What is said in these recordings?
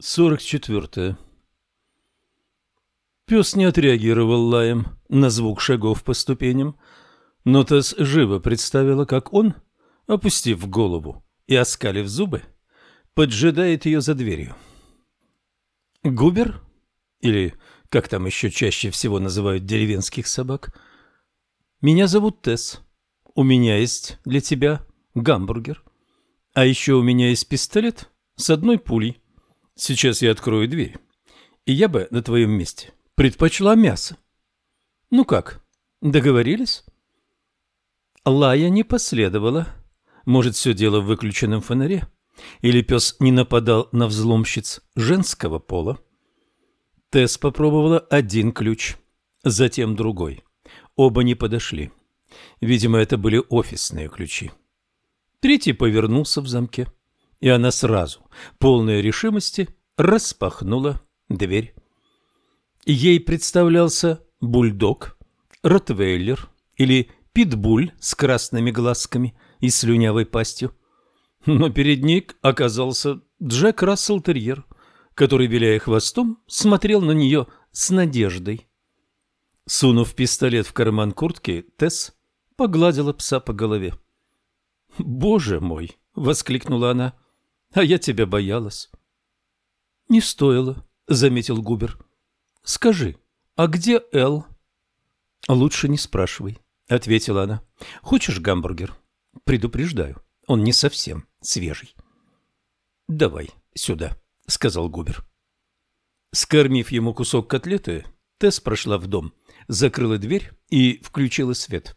44. Пес не отреагировал лаем на звук шагов по ступеням, но Тесс живо представила, как он, опустив голову и оскалив зубы, поджидает ее за дверью. Губер, или как там еще чаще всего называют деревенских собак, меня зовут Тесс. У меня есть для тебя гамбургер. А еще у меня есть пистолет с одной пулей. Сейчас я открою дверь. И я бы на твоем месте предпочла мясо. Ну как, договорились? Лая не последовала. Может, все дело в выключенном фонаре? Или пес не нападал на взломщиц женского пола? Тесс попробовала один ключ, затем другой. Оба не подошли. Видимо, это были офисные ключи. Третий повернулся в замке и она сразу, полная решимости, распахнула дверь. Ей представлялся бульдог, ротвейлер или питбуль с красными глазками и слюнявой пастью. Но перед ней оказался Джек Рассел-терьер, который, виляя хвостом, смотрел на нее с надеждой. Сунув пистолет в карман куртки, Тесс погладила пса по голове. «Боже мой!» — воскликнула она. А я тебя боялась. — Не стоило, — заметил Губер. — Скажи, а где Эл? — Лучше не спрашивай, — ответила она. — Хочешь гамбургер? Предупреждаю, он не совсем свежий. — Давай сюда, — сказал Губер. Скормив ему кусок котлеты, Тесс прошла в дом, закрыла дверь и включила свет.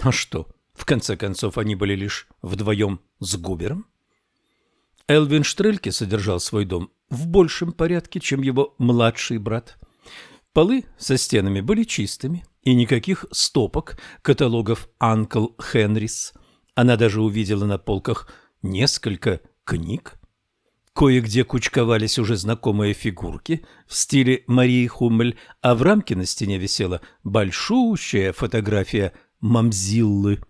А что, в конце концов, они были лишь вдвоем с Губером? Элвин Штрельке содержал свой дом в большем порядке, чем его младший брат. Полы со стенами были чистыми, и никаких стопок каталогов «Анкл Хенрис». Она даже увидела на полках несколько книг. Кое-где кучковались уже знакомые фигурки в стиле Марии Хуммель, а в рамке на стене висела большущая фотография Мамзиллы.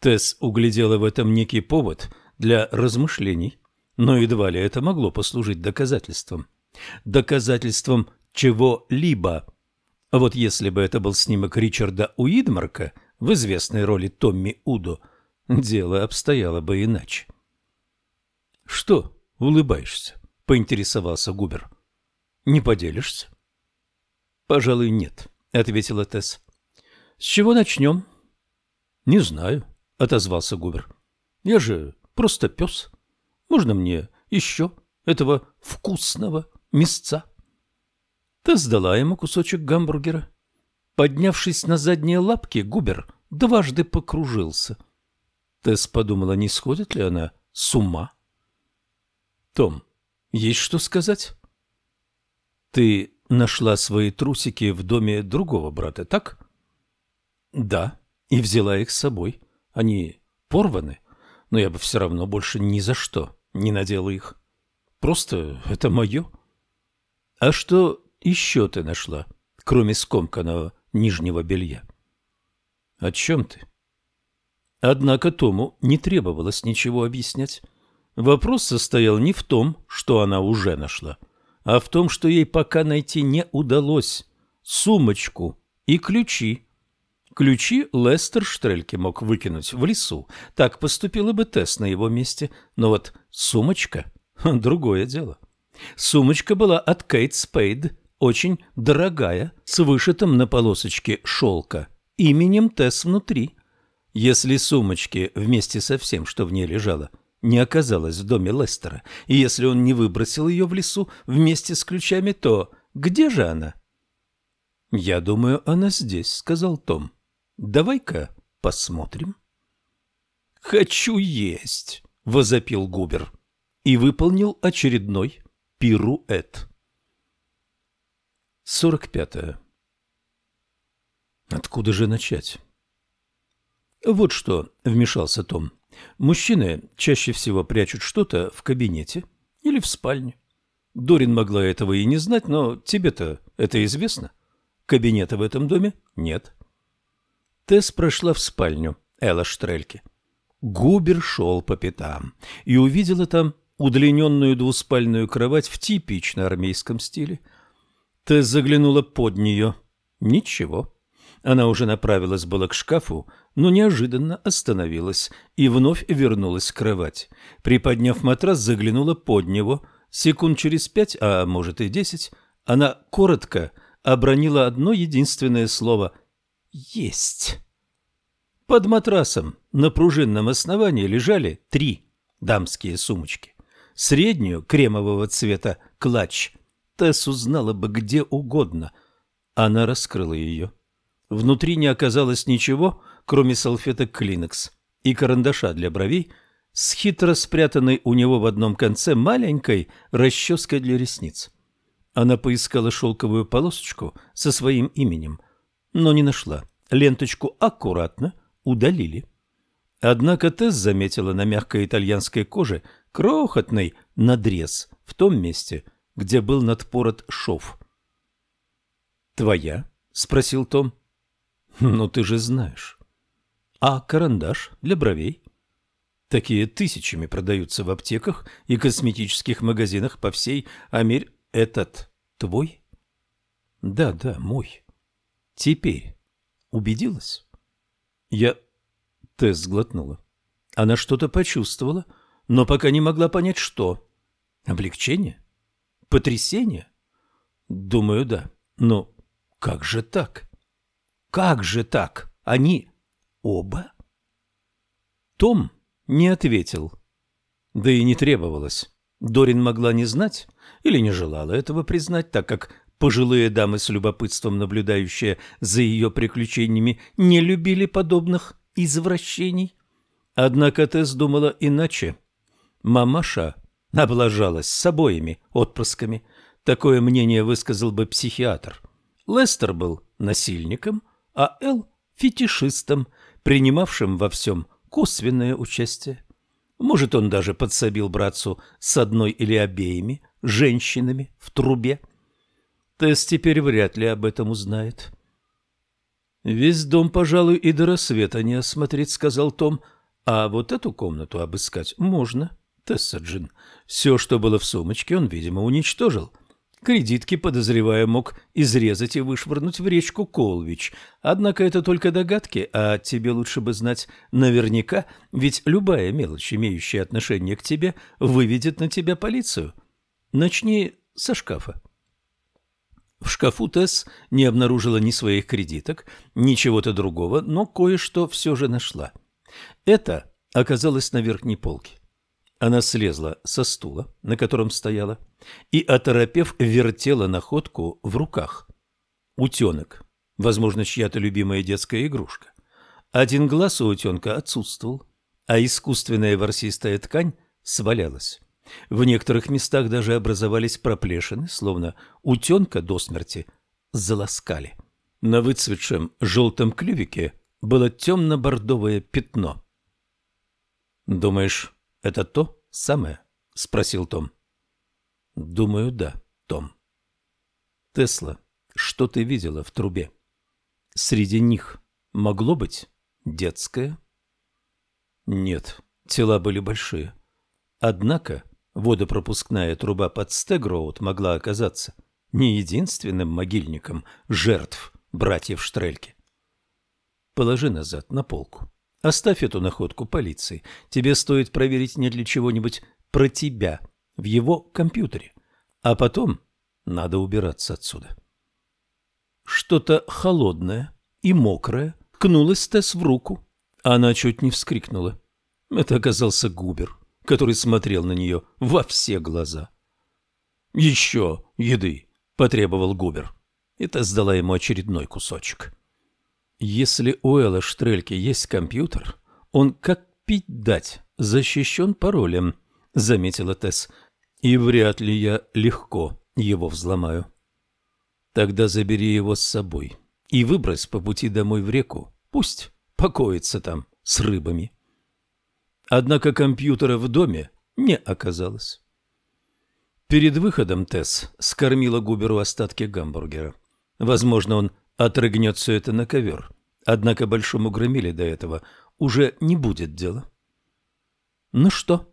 Тесс углядела в этом некий повод – для размышлений, но едва ли это могло послужить доказательством. Доказательством чего-либо. А вот если бы это был снимок Ричарда Уидмарка в известной роли Томми Удо, дело обстояло бы иначе. — Что, улыбаешься? — поинтересовался Губер. — Не поделишься? — Пожалуй, нет, — ответила Тесс. — С чего начнем? — Не знаю, — отозвался Губер. — Я же Просто пес. Можно мне еще этого вкусного мясца?» Ты сдала ему кусочек гамбургера. Поднявшись на задние лапки, Губер дважды покружился. Тесс подумала, не сходит ли она с ума. «Том, есть что сказать?» «Ты нашла свои трусики в доме другого брата, так?» «Да, и взяла их с собой. Они порваны, но я бы все равно больше ни за что не надела их. Просто это мое. А что еще ты нашла, кроме скомканного нижнего белья? О чем ты? Однако Тому не требовалось ничего объяснять. Вопрос состоял не в том, что она уже нашла, а в том, что ей пока найти не удалось сумочку и ключи Ключи Лестер Штрельке мог выкинуть в лесу. Так поступила бы Тесс на его месте. Но вот сумочка — другое дело. Сумочка была от Кейт Спейд, очень дорогая, с вышитым на полосочке шелка, именем Тесс внутри. Если сумочки вместе со всем, что в ней лежало, не оказалось в доме Лестера, и если он не выбросил ее в лесу вместе с ключами, то где же она? «Я думаю, она здесь», — сказал Том. Давай-ка посмотрим. «Хочу есть!» — возопил Губер и выполнил очередной пируэт. Сорок пятое. Откуда же начать? Вот что, вмешался Том. Мужчины чаще всего прячут что-то в кабинете или в спальне. Дорин могла этого и не знать, но тебе-то это известно. Кабинета в этом доме нет. Тесс прошла в спальню Элла Штрельки. Губер шел по пятам и увидела там удлиненную двуспальную кровать в типично армейском стиле. Тесс заглянула под нее. Ничего. Она уже направилась было к шкафу, но неожиданно остановилась и вновь вернулась к кровати. Приподняв матрас, заглянула под него. Секунд через пять, а может и десять, она коротко обронила одно единственное слово «Есть». Под матрасом на пружинном основании лежали три дамские сумочки. Среднюю, кремового цвета, клатч. Тесс узнала бы где угодно. Она раскрыла ее. Внутри не оказалось ничего, кроме салфеток Клинекс и карандаша для бровей с хитро спрятанной у него в одном конце маленькой расческой для ресниц. Она поискала шелковую полосочку со своим именем, но не нашла. Ленточку аккуратно удалили. Однако Тесс заметила на мягкой итальянской коже крохотный надрез в том месте, где был надпорот шов. «Твоя?» — спросил Том. «Ну, ты же знаешь». «А карандаш для бровей?» Такие тысячами продаются в аптеках и косметических магазинах по всей Америке. Этот твой? Да, да, мой. Теперь убедилась? Я... Тесс сглотнула. Она что-то почувствовала, но пока не могла понять, что. Облегчение? Потрясение? Думаю, да. Но как же так? Как же так? Они оба? Том не ответил. Да и не требовалось. Дорин могла не знать или не желала этого признать, так как пожилые дамы с любопытством, наблюдающие за ее приключениями, не любили подобных извращений. Однако Тесс думала иначе. Мамаша облажалась с обоими отпрысками. Такое мнение высказал бы психиатр. Лестер был насильником, а Эл – фетишистом, принимавшим во всем косвенное участие. Может, он даже подсобил братцу с одной или обеими женщинами в трубе. Тесс теперь вряд ли об этом узнает. «Весь дом, пожалуй, и до рассвета не осмотреть», — сказал Том. «А вот эту комнату обыскать можно, Тесса Джин. Все, что было в сумочке, он, видимо, уничтожил». Кредитки, подозревая, мог изрезать и вышвырнуть в речку Колвич. Однако это только догадки, а тебе лучше бы знать наверняка, ведь любая мелочь, имеющая отношение к тебе, выведет на тебя полицию. Начни со шкафа. В шкафу Тесс не обнаружила ни своих кредиток, ни чего-то другого, но кое-что все же нашла. Это оказалось на верхней полке. Она слезла со стула, на котором стояла, и, оторопев, вертела находку в руках. Утенок, возможно, чья-то любимая детская игрушка. Один глаз у утенка отсутствовал, а искусственная ворсистая ткань свалялась. В некоторых местах даже образовались проплешины, словно утенка до смерти заласкали. На выцветшем желтом клювике было темно-бордовое пятно. «Думаешь, это то самое?» — спросил Том. «Думаю, да, Том». «Тесла, что ты видела в трубе? Среди них могло быть детское?» «Нет, тела были большие. Однако водопропускная труба под Стегроуд могла оказаться не единственным могильником жертв братьев Штрельки. Положи назад на полку. Оставь эту находку полиции. Тебе стоит проверить не для чего-нибудь про тебя в его компьютере. А потом надо убираться отсюда. Что-то холодное и мокрое ткнулось Тесс в руку. Она чуть не вскрикнула. Это оказался Губер, который смотрел на нее во все глаза. «Еще еды!» — потребовал Губер. И Тесс дала ему очередной кусочек. Если у Элла Штрельки есть компьютер, он как пить дать, защищен паролем, заметила Тесс. И вряд ли я легко его взломаю. Тогда забери его с собой и выбрось по пути домой в реку. Пусть покоится там с рыбами. Однако компьютера в доме не оказалось. Перед выходом Тесс скормила Губеру остатки гамбургера. Возможно, он отрыгнет все это на ковер. Однако большому громиле до этого уже не будет дела. «Ну что,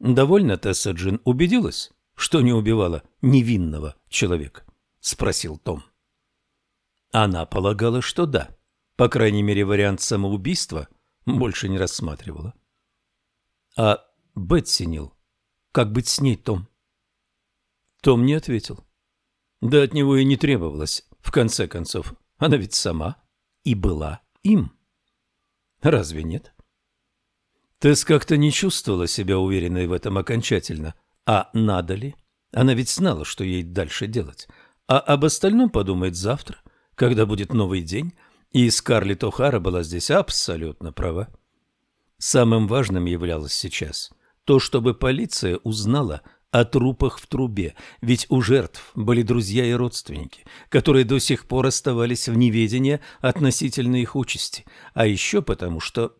Довольно Тесса Джин убедилась, что не убивала невинного человека? Спросил Том. Она полагала, что да. По крайней мере, вариант самоубийства больше не рассматривала. А Бетси Нил, как быть с ней, Том? Том не ответил. Да от него и не требовалось, в конце концов. Она ведь сама и была им. Разве нет? Тесс как-то не чувствовала себя уверенной в этом окончательно. А надо ли? Она ведь знала, что ей дальше делать. А об остальном подумает завтра, когда будет новый день, и Скарлетт О'Хара была здесь абсолютно права. Самым важным являлось сейчас то, чтобы полиция узнала о трупах в трубе, ведь у жертв были друзья и родственники, которые до сих пор оставались в неведении относительно их участи, а еще потому что...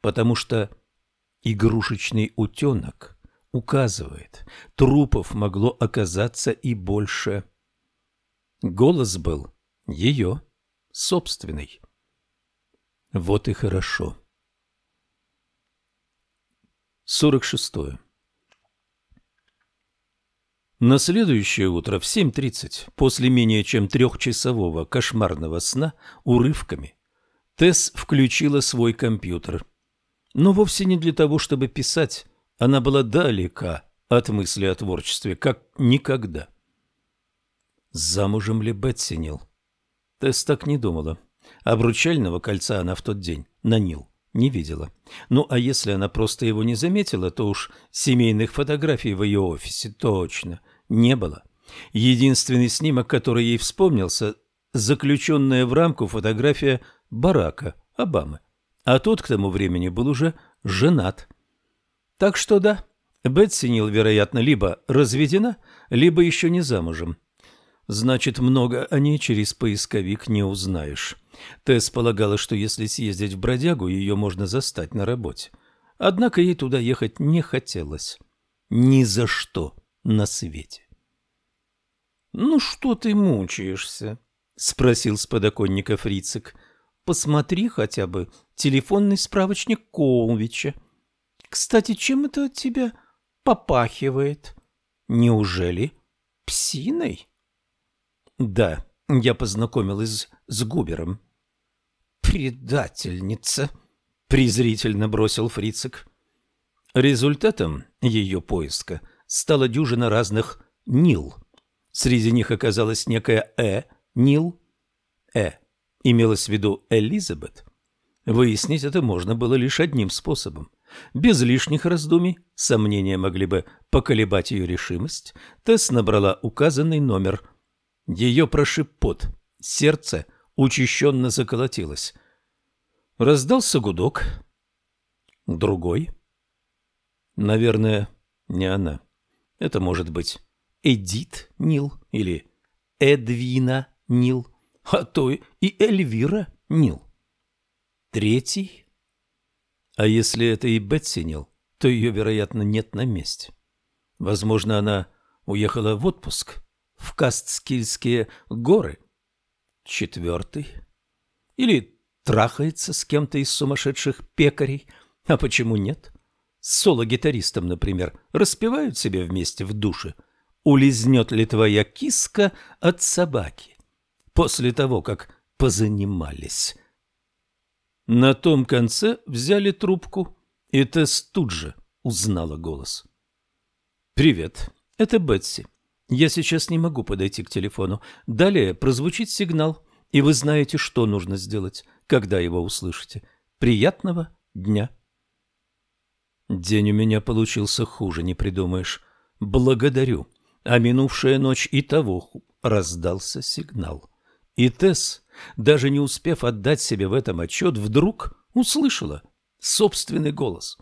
потому что игрушечный утенок указывает, трупов могло оказаться и больше. Голос был ее, собственный. Вот и хорошо. 46. На следующее утро в 7.30, после менее чем трехчасового кошмарного сна, урывками, Тесс включила свой компьютер. Но вовсе не для того, чтобы писать. Она была далека от мысли о творчестве, как никогда. Замужем ли Бетси Нил? Тесс так не думала. Обручального кольца она в тот день на Нил не видела. Ну, а если она просто его не заметила, то уж семейных фотографий в ее офисе точно не было. Единственный снимок, который ей вспомнился, заключенная в рамку фотография Барака Обамы. А тот к тому времени был уже женат. Так что да, Бетси Нил, вероятно, либо разведена, либо еще не замужем. Значит, много о ней через поисковик не узнаешь. Тесс полагала, что если съездить в бродягу, ее можно застать на работе. Однако ей туда ехать не хотелось. Ни за что на свете. «Ну что ты мучаешься?» — спросил с подоконника Фрицик. «Посмотри хотя бы телефонный справочник Колвича. Кстати, чем это от тебя попахивает? Неужели псиной?» Да, я познакомилась с Губером. Предательница, презрительно бросил Фрицик. Результатом ее поиска стала дюжина разных Нил. Среди них оказалась некая Э. Нил. Э. Имелось в виду Элизабет. Выяснить это можно было лишь одним способом. Без лишних раздумий, сомнения могли бы поколебать ее решимость, Тесс набрала указанный номер ее прошиб пот. Сердце учащенно заколотилось. Раздался гудок. Другой. Наверное, не она. Это может быть Эдит Нил или Эдвина Нил, а то и Эльвира Нил. Третий. А если это и Бетси Нил, то ее, вероятно, нет на месте. Возможно, она уехала в отпуск в Кастскильские горы. Четвертый. Или трахается с кем-то из сумасшедших пекарей. А почему нет? С соло-гитаристом, например, распевают себе вместе в душе. Улизнет ли твоя киска от собаки? После того, как позанимались. На том конце взяли трубку, и Тесс тут же узнала голос. «Привет, это Бетси. Я сейчас не могу подойти к телефону. Далее прозвучит сигнал, и вы знаете, что нужно сделать, когда его услышите. Приятного дня. День у меня получился хуже, не придумаешь. Благодарю. А минувшая ночь и того раздался сигнал. И Тесс, даже не успев отдать себе в этом отчет, вдруг услышала собственный голос.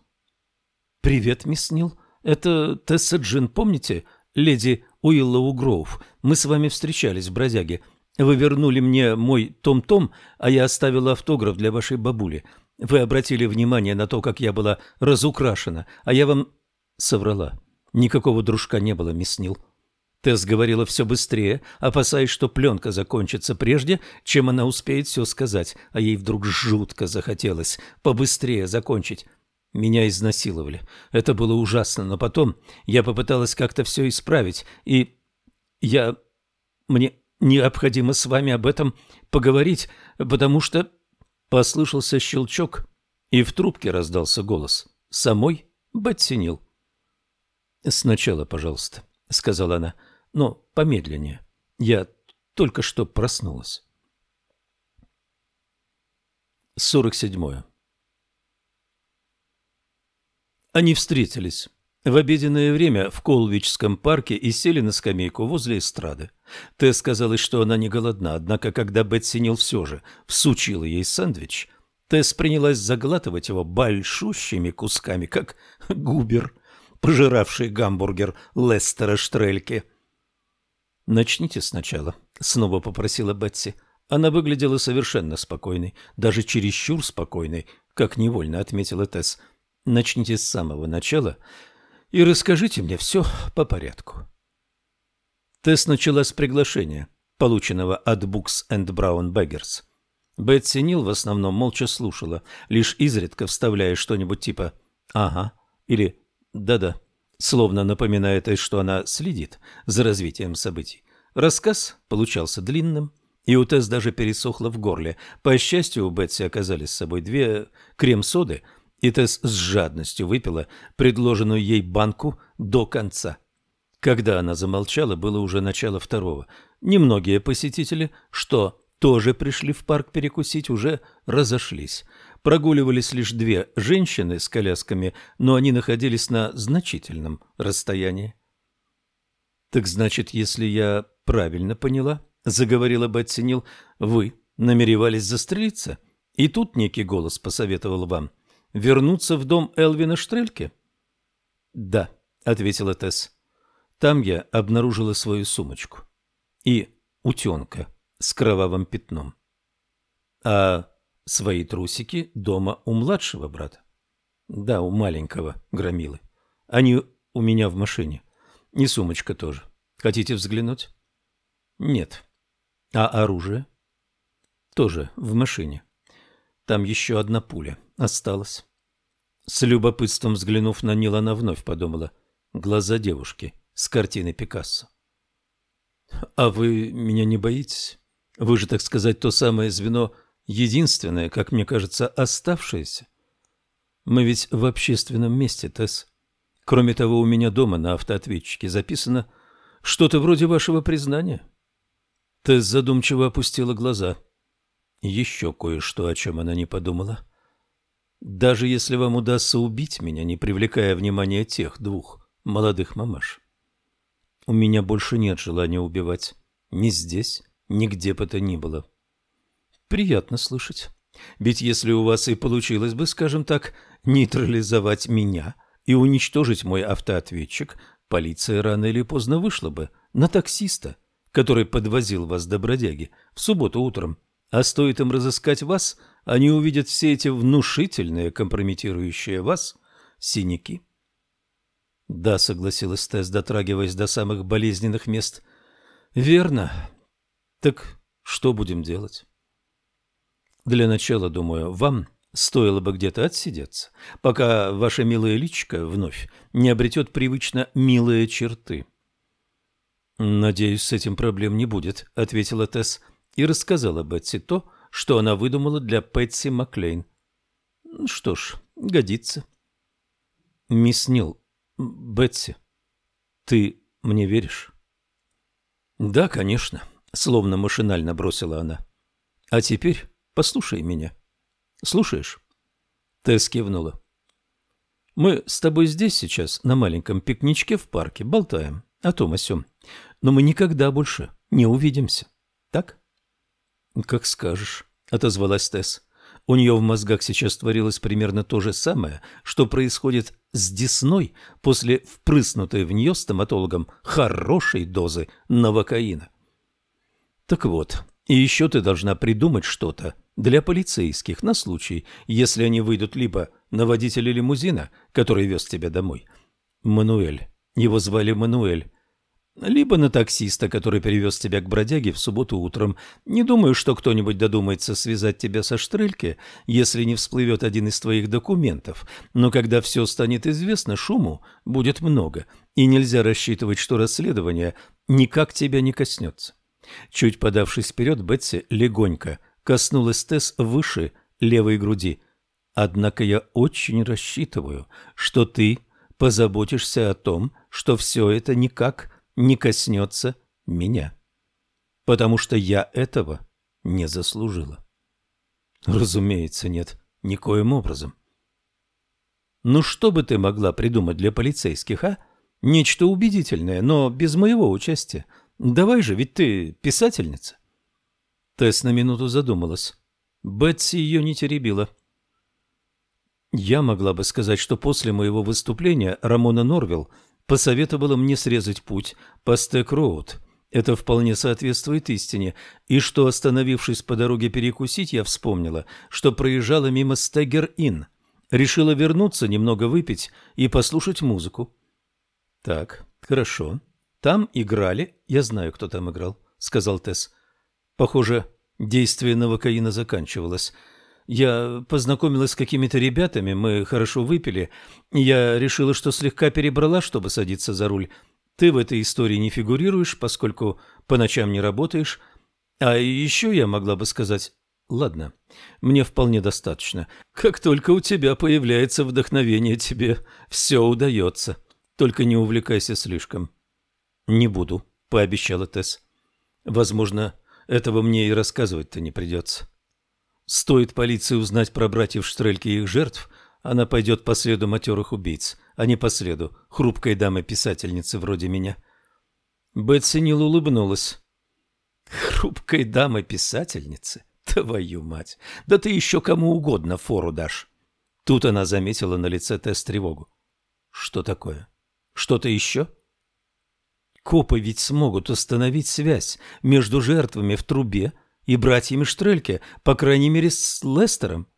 «Привет, мисс Нил. Это Тесса Джин, помните? Леди Уиллоу Гроув. Мы с вами встречались в бродяге. Вы вернули мне мой том-том, а я оставила автограф для вашей бабули. Вы обратили внимание на то, как я была разукрашена, а я вам соврала. Никакого дружка не было, мисс Нил. Тесс говорила все быстрее, опасаясь, что пленка закончится прежде, чем она успеет все сказать, а ей вдруг жутко захотелось побыстрее закончить. Меня изнасиловали. Это было ужасно, но потом я попыталась как-то все исправить, и я... Мне необходимо с вами об этом поговорить, потому что...» Послышался щелчок, и в трубке раздался голос. Самой Батсинил. «Сначала, пожалуйста», — сказала она, — «но помедленнее. Я только что проснулась». 47. Они встретились в обеденное время в Колвичском парке и сели на скамейку возле эстрады. Тесс казалось, что она не голодна, однако, когда Бетси Нил все же всучила ей сэндвич, Тесс принялась заглатывать его большущими кусками, как губер, пожиравший гамбургер Лестера Штрельке. «Начните сначала», — снова попросила Бетси. Она выглядела совершенно спокойной, даже чересчур спокойной, как невольно отметила Тесс. Начните с самого начала и расскажите мне все по порядку. Тесс начала с приглашения, полученного от Books and Brown Beggars. Бетси Нил в основном молча слушала, лишь изредка вставляя что-нибудь типа «ага» или «да-да», словно напоминая Тесс, что она следит за развитием событий. Рассказ получался длинным, и у Тесс даже пересохло в горле. По счастью, у Бетси оказались с собой две крем-соды – и Тесс с жадностью выпила предложенную ей банку до конца. Когда она замолчала, было уже начало второго. Немногие посетители, что тоже пришли в парк перекусить, уже разошлись. Прогуливались лишь две женщины с колясками, но они находились на значительном расстоянии. «Так значит, если я правильно поняла, — заговорила Бетси вы намеревались застрелиться? И тут некий голос посоветовал вам — вернуться в дом Элвина Штрельке? — Да, — ответила Тесс. Там я обнаружила свою сумочку. И утенка с кровавым пятном. А свои трусики дома у младшего брата? Да, у маленького громилы. Они у меня в машине. И сумочка тоже. Хотите взглянуть? Нет. А оружие? Тоже в машине. Там еще одна пуля осталась. С любопытством взглянув на Нил, она вновь подумала. Глаза девушки с картины Пикассо. «А вы меня не боитесь? Вы же, так сказать, то самое звено, единственное, как мне кажется, оставшееся. Мы ведь в общественном месте, Тесс. Кроме того, у меня дома на автоответчике записано что-то вроде вашего признания». Тесс задумчиво опустила глаза. Еще кое-что, о чем она не подумала. Даже если вам удастся убить меня, не привлекая внимания тех двух молодых мамаш. У меня больше нет желания убивать. Ни здесь, ни где бы то ни было. Приятно слышать. Ведь если у вас и получилось бы, скажем так, нейтрализовать меня и уничтожить мой автоответчик, полиция рано или поздно вышла бы на таксиста, который подвозил вас до бродяги в субботу утром. А стоит им разыскать вас – они увидят все эти внушительные, компрометирующие вас, синяки. Да, согласилась Тесс, дотрагиваясь до самых болезненных мест. Верно. Так что будем делать? Для начала, думаю, вам стоило бы где-то отсидеться, пока ваша милая личка вновь не обретет привычно милые черты. «Надеюсь, с этим проблем не будет», — ответила Тесс и рассказала Бетси то, что она выдумала для Пэтси Маклейн. Что ж, годится. Мисс Нил, Бетси, ты мне веришь? Да, конечно, словно машинально бросила она. А теперь послушай меня. Слушаешь? Тесс кивнула. Мы с тобой здесь сейчас, на маленьком пикничке в парке, болтаем о том о сём. Но мы никогда больше не увидимся. Так? «Как скажешь», — отозвалась Тесс. У нее в мозгах сейчас творилось примерно то же самое, что происходит с десной после впрыснутой в нее стоматологом хорошей дозы новокаина. Так вот, и еще ты должна придумать что-то для полицейских на случай, если они выйдут либо на водителя лимузина, который вез тебя домой. Мануэль. Его звали Мануэль. Либо на таксиста, который привез тебя к бродяге в субботу утром. Не думаю, что кто-нибудь додумается связать тебя со Штрельке, если не всплывет один из твоих документов. Но когда все станет известно, шуму будет много, и нельзя рассчитывать, что расследование никак тебя не коснется. Чуть подавшись вперед, Бетси легонько коснулась Тесс выше левой груди. Однако я очень рассчитываю, что ты позаботишься о том, что все это никак не коснется меня, потому что я этого не заслужила. Разумеется, нет, никоим образом. Ну что бы ты могла придумать для полицейских, а? Нечто убедительное, но без моего участия. Давай же, ведь ты писательница. Тесс на минуту задумалась. Бетси ее не теребила. Я могла бы сказать, что после моего выступления Рамона Норвилл посоветовала мне срезать путь по Стэк-Роуд. Это вполне соответствует истине. И что, остановившись по дороге перекусить, я вспомнила, что проезжала мимо Стеггер-Инн. Решила вернуться, немного выпить и послушать музыку. Так, хорошо. Там играли, я знаю, кто там играл, сказал Тесс. Похоже, действие новокаина заканчивалось. Я познакомилась с какими-то ребятами, мы хорошо выпили. Я решила, что слегка перебрала, чтобы садиться за руль. Ты в этой истории не фигурируешь, поскольку по ночам не работаешь. А еще я могла бы сказать... Ладно, мне вполне достаточно. Как только у тебя появляется вдохновение, тебе все удается. Только не увлекайся слишком. Не буду, пообещала Тесс. Возможно, этого мне и рассказывать-то не придется. Стоит полиции узнать про братьев Штрельки и их жертв, она пойдет по следу матерых убийц, а не по следу хрупкой дамы-писательницы вроде меня. Бетси Нил улыбнулась. «Хрупкой дамы-писательницы? Твою мать! Да ты еще кому угодно фору дашь!» Тут она заметила на лице Тесс тревогу. «Что такое? Что-то еще?» Копы ведь смогут установить связь между жертвами в трубе и братьями Штрельке, по крайней мере, с Лестером.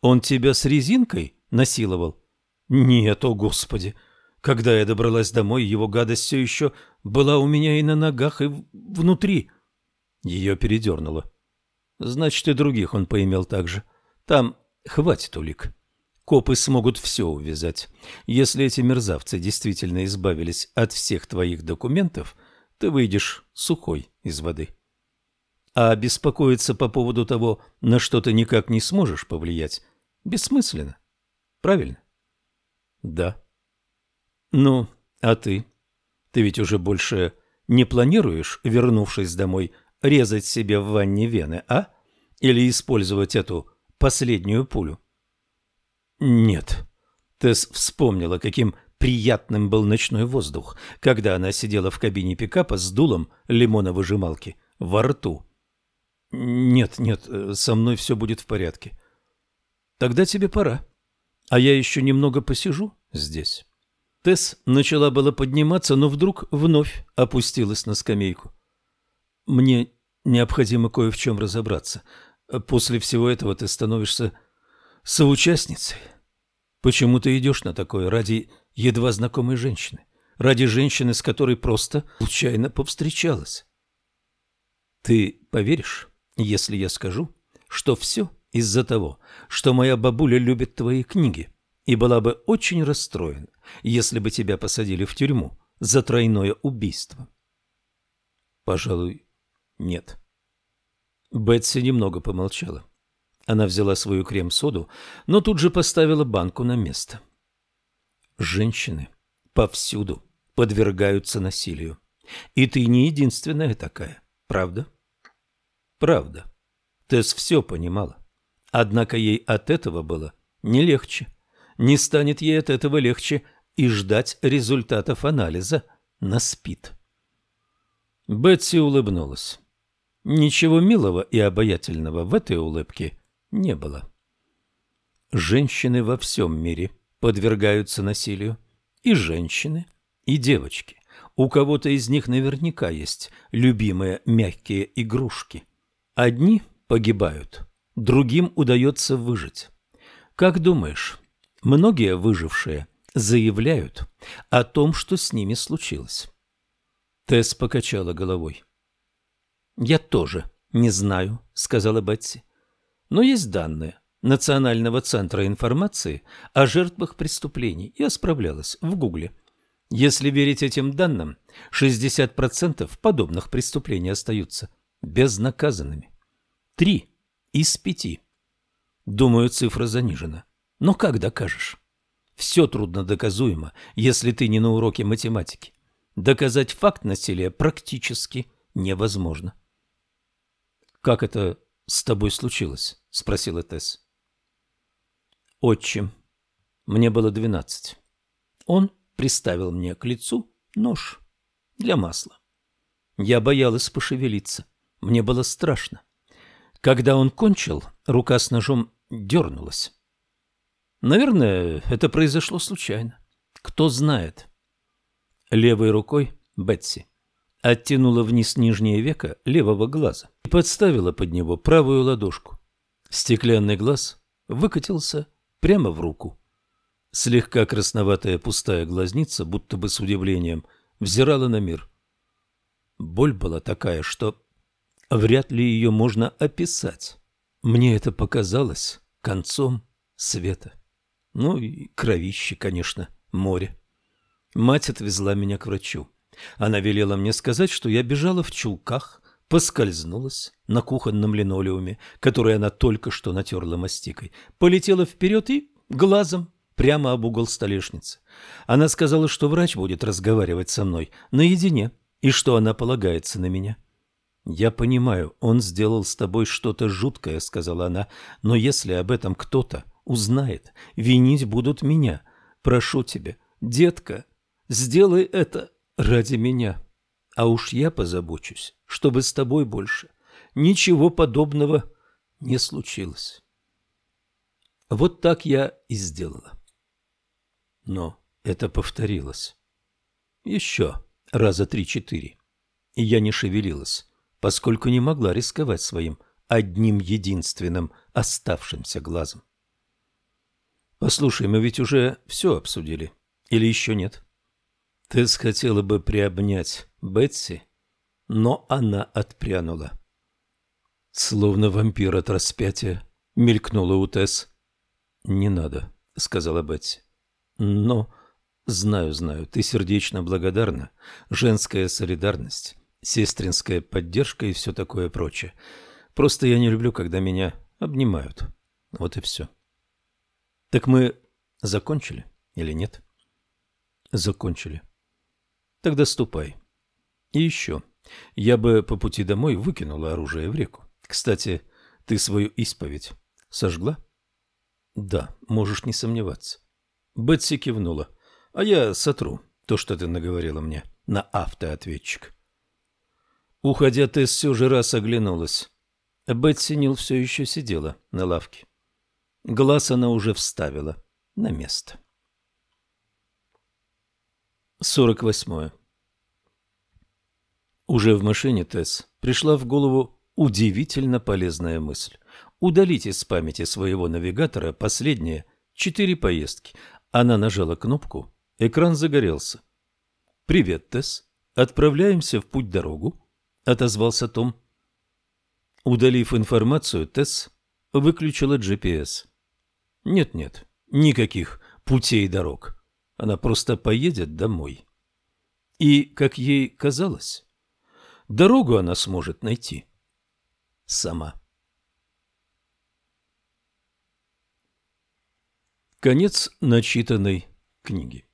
Он тебя с резинкой насиловал? Нет, о господи. Когда я добралась домой, его гадость все еще была у меня и на ногах, и внутри. Ее передернуло. Значит, и других он поимел так же. Там хватит улик. Копы смогут все увязать. Если эти мерзавцы действительно избавились от всех твоих документов, ты выйдешь сухой из воды. А беспокоиться по поводу того, на что ты никак не сможешь повлиять, бессмысленно. Правильно? Да. Ну, а ты? Ты ведь уже больше не планируешь, вернувшись домой, резать себе в ванне вены, а? Или использовать эту последнюю пулю? Нет. Тесс вспомнила, каким приятным был ночной воздух, когда она сидела в кабине пикапа с дулом лимоновыжималки во рту. «Нет, нет, э, со мной все будет в порядке». «Тогда тебе пора. А я еще немного посижу здесь». Тесс начала было подниматься, но вдруг вновь опустилась на скамейку. «Мне необходимо кое в чем разобраться. После всего этого ты становишься соучастницей. Почему ты идешь на такое ради едва знакомой женщины? Ради женщины, с которой просто случайно повстречалась?» «Ты поверишь?» Если я скажу, что все из-за того, что моя бабуля любит твои книги и была бы очень расстроена, если бы тебя посадили в тюрьму за тройное убийство. Пожалуй, нет. Бетси немного помолчала. Она взяла свою крем-соду, но тут же поставила банку на место. Женщины повсюду подвергаются насилию. И ты не единственная такая, правда? — Правда. Тесс все понимала. Однако ей от этого было не легче. Не станет ей от этого легче и ждать результатов анализа на СПИД. Бетси улыбнулась. Ничего милого и обаятельного в этой улыбке не было. Женщины во всем мире подвергаются насилию. И женщины, и девочки. У кого-то из них наверняка есть любимые мягкие игрушки. Одни погибают, другим удается выжить. Как думаешь, многие выжившие заявляют о том, что с ними случилось? Тесс покачала головой. «Я тоже не знаю», — сказала Бетси. «Но есть данные Национального центра информации о жертвах преступлений. Я справлялась в Гугле. Если верить этим данным, 60% подобных преступлений остаются безнаказанными. Три из пяти. Думаю, цифра занижена. Но как докажешь? Все трудно доказуемо, если ты не на уроке математики. Доказать факт насилия практически невозможно. «Как это с тобой случилось?» – спросила Тесс. «Отчим. Мне было двенадцать. Он приставил мне к лицу нож для масла. Я боялась пошевелиться. Мне было страшно. Когда он кончил, рука с ножом дернулась. Наверное, это произошло случайно. Кто знает. Левой рукой Бетси оттянула вниз нижнее веко левого глаза и подставила под него правую ладошку. Стеклянный глаз выкатился прямо в руку. Слегка красноватая пустая глазница, будто бы с удивлением, взирала на мир. Боль была такая, что вряд ли ее можно описать. Мне это показалось концом света. Ну и кровище, конечно, море. Мать отвезла меня к врачу. Она велела мне сказать, что я бежала в чулках, поскользнулась на кухонном линолеуме, который она только что натерла мастикой, полетела вперед и глазом прямо об угол столешницы. Она сказала, что врач будет разговаривать со мной наедине и что она полагается на меня. «Я понимаю, он сделал с тобой что-то жуткое», — сказала она, — «но если об этом кто-то узнает, винить будут меня. Прошу тебя, детка, сделай это ради меня, а уж я позабочусь, чтобы с тобой больше ничего подобного не случилось». Вот так я и сделала. Но это повторилось. Еще раза три-четыре. И я не шевелилась, поскольку не могла рисковать своим одним единственным оставшимся глазом. «Послушай, мы ведь уже все обсудили. Или еще нет?» Ты хотела бы приобнять Бетси, но она отпрянула. Словно вампир от распятия мелькнула у Тесс. «Не надо», — сказала Бетси. Но, знаю, знаю, ты сердечно благодарна. Женская солидарность, сестринская поддержка и все такое прочее. Просто я не люблю, когда меня обнимают. Вот и все. Так мы закончили или нет? Закончили. Тогда ступай. И еще. Я бы по пути домой выкинула оружие в реку. Кстати, ты свою исповедь сожгла? Да, можешь не сомневаться. Бетси кивнула. «А я сотру то, что ты наговорила мне, на автоответчик». Уходя, Тесс все раз оглянулась. Бетси Нил все еще сидела на лавке. Глаз она уже вставила на место. Сорок восьмое. Уже в машине Тесс пришла в голову удивительно полезная мысль. Удалить из памяти своего навигатора последние четыре поездки, она нажала кнопку, экран загорелся. «Привет, Тесс. Отправляемся в путь-дорогу», — отозвался Том. Удалив информацию, Тесс выключила GPS. «Нет-нет, никаких путей и дорог. Она просто поедет домой». И, как ей казалось, дорогу она сможет найти сама. Конец начитанной книги.